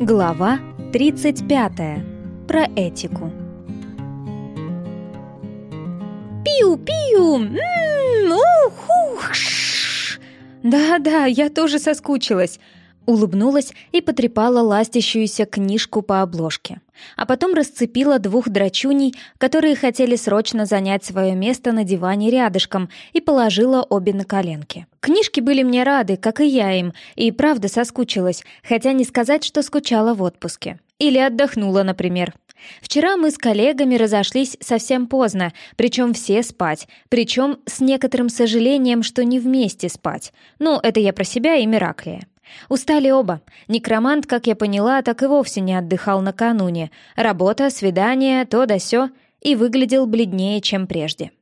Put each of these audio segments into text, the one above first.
Глава 35. Про этику. Пиу-пиу! Да-да, я тоже соскучилась. Улыбнулась и потрепала ластящуюся книжку по обложке. А потом расцепила двух драчуней, которые хотели срочно занять свое место на диване рядышком, и положила обе на коленки. Книжки были мне рады, как и я им, и правда соскучилась, хотя не сказать, что скучала в отпуске. Или отдохнула, например. Вчера мы с коллегами разошлись совсем поздно, причем все спать, причем с некоторым сожалением, что не вместе спать. Ну, это я про себя и Мираклия. Устали оба. Некромант, как я поняла, так и вовсе не отдыхал накануне. Работа, свидание, то да сё, и выглядел бледнее, чем прежде.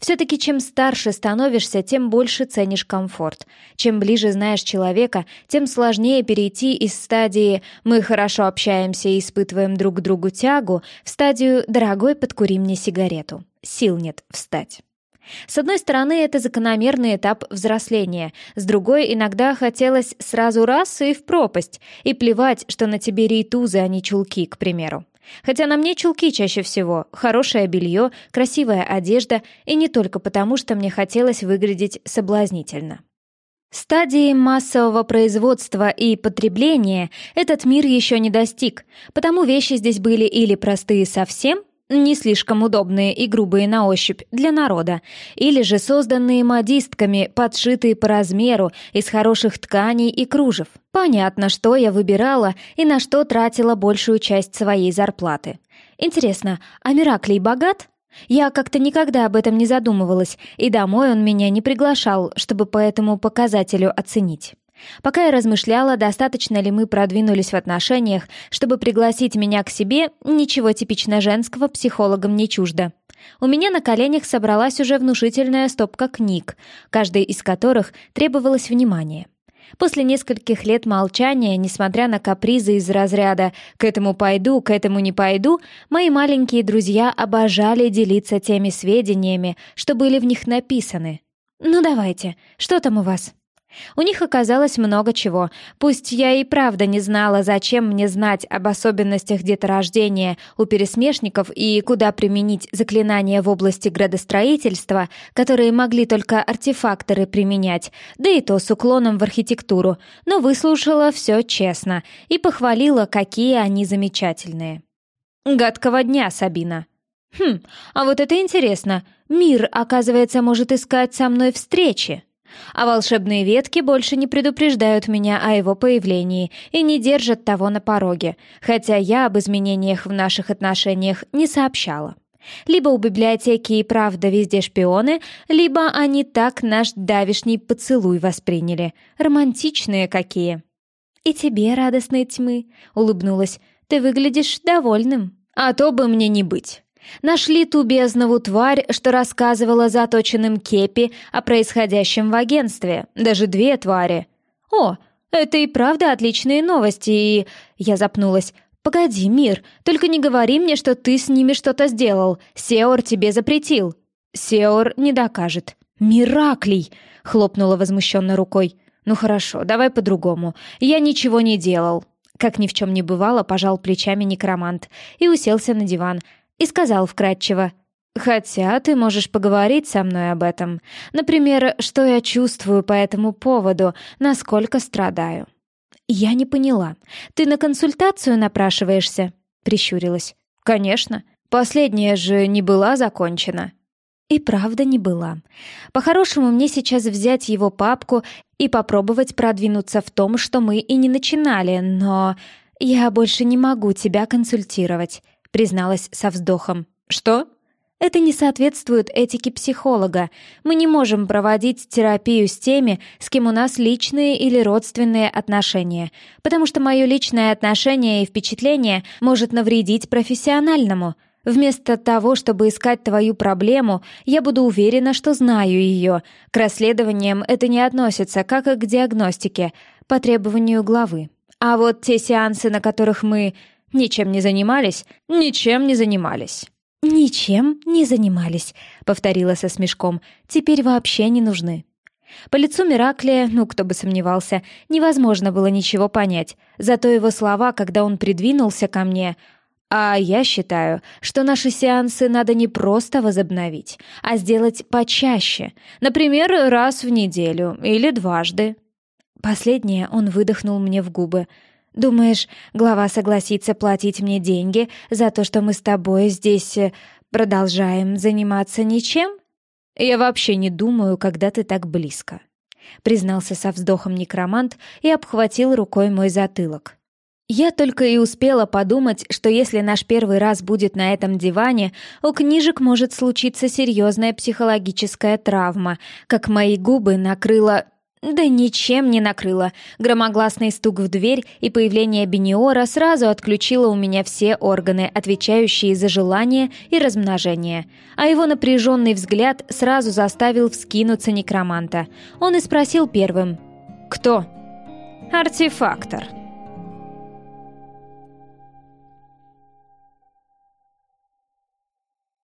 Все-таки чем старше становишься, тем больше ценишь комфорт. Чем ближе знаешь человека, тем сложнее перейти из стадии «мы хорошо общаемся и испытываем друг к другу тягу» в стадию «дорогой, подкури мне сигарету». Сил нет встать. С одной стороны, это закономерный этап взросления, с другой, иногда хотелось сразу раз и в пропасть, и плевать, что на тебе рейтузы, а не чулки, к примеру. Хотя на мне чулки чаще всего, хорошее белье, красивая одежда, и не только потому, что мне хотелось выглядеть соблазнительно. Стадии массового производства и потребления этот мир еще не достиг, потому вещи здесь были или простые совсем, не слишком удобные и грубые на ощупь для народа, или же созданные модистками, подшитые по размеру из хороших тканей и кружев. Понятно, что я выбирала и на что тратила большую часть своей зарплаты. Интересно, а Мираклей богат? Я как-то никогда об этом не задумывалась, и домой он меня не приглашал, чтобы по этому показателю оценить. Пока я размышляла, достаточно ли мы продвинулись в отношениях, чтобы пригласить меня к себе, ничего типично женского психологам не чуждо. У меня на коленях собралась уже внушительная стопка книг, каждой из которых требовалось внимание. После нескольких лет молчания, несмотря на капризы из разряда «к этому пойду, к этому не пойду», мои маленькие друзья обожали делиться теми сведениями, что были в них написаны. «Ну давайте, что там у вас?» У них оказалось много чего. Пусть я и правда не знала, зачем мне знать об особенностях деторождения у пересмешников и куда применить заклинания в области градостроительства, которые могли только артефакторы применять, да и то с уклоном в архитектуру, но выслушала все честно и похвалила, какие они замечательные. «Гадкого дня, Сабина!» «Хм, а вот это интересно. Мир, оказывается, может искать со мной встречи!» А волшебные ветки больше не предупреждают меня о его появлении и не держат того на пороге, хотя я об изменениях в наших отношениях не сообщала. Либо у библиотеки и правда везде шпионы, либо они так наш давишний поцелуй восприняли. Романтичные какие. «И тебе, радостной тьмы», — улыбнулась, — «ты выглядишь довольным». «А то бы мне не быть». Нашли ту безднову тварь, что рассказывала заточенным Кепи о происходящем в агентстве. Даже две твари. О, это и правда отличные новости, и... Я запнулась. «Погоди, Мир, только не говори мне, что ты с ними что-то сделал. Сеор тебе запретил». «Сеор не докажет». «Мираклий!» — хлопнула возмущенно рукой. «Ну хорошо, давай по-другому. Я ничего не делал». Как ни в чем не бывало, пожал плечами некромант и уселся на диван, и сказал вкратчиво, «Хотя ты можешь поговорить со мной об этом. Например, что я чувствую по этому поводу, насколько страдаю». «Я не поняла. Ты на консультацию напрашиваешься?» — прищурилась. «Конечно. Последняя же не была закончена». И правда не была. По-хорошему, мне сейчас взять его папку и попробовать продвинуться в том, что мы и не начинали, но я больше не могу тебя консультировать призналась со вздохом. «Что?» Это не соответствует этике психолога. Мы не можем проводить терапию с теми, с кем у нас личные или родственные отношения, потому что мое личное отношение и впечатление может навредить профессиональному. Вместо того, чтобы искать твою проблему, я буду уверена, что знаю ее. К расследованиям это не относится, как и к диагностике, по требованию главы. А вот те сеансы, на которых мы Ничем не занимались? Ничем не занимались. «Ничем не занимались», — повторила со смешком. «Теперь вообще не нужны». По лицу Мираклия, ну кто бы сомневался, невозможно было ничего понять. Зато его слова, когда он придвинулся ко мне... А я считаю, что наши сеансы надо не просто возобновить, а сделать почаще. Например, раз в неделю или дважды. Последнее он выдохнул мне в губы. «Думаешь, глава согласится платить мне деньги за то, что мы с тобой здесь э, продолжаем заниматься ничем?» «Я вообще не думаю, когда ты так близко», — признался со вздохом некромант и обхватил рукой мой затылок. Я только и успела подумать, что если наш первый раз будет на этом диване, у книжек может случиться серьезная психологическая травма, как мои губы накрыла да ничем не накрыло. Громогласный стук в дверь и появление Бениора сразу отключило у меня все органы, отвечающие за желание и размножение. А его напряженный взгляд сразу заставил вскинуться некроманта. Он и спросил первым. «Кто?» «Артефактор»,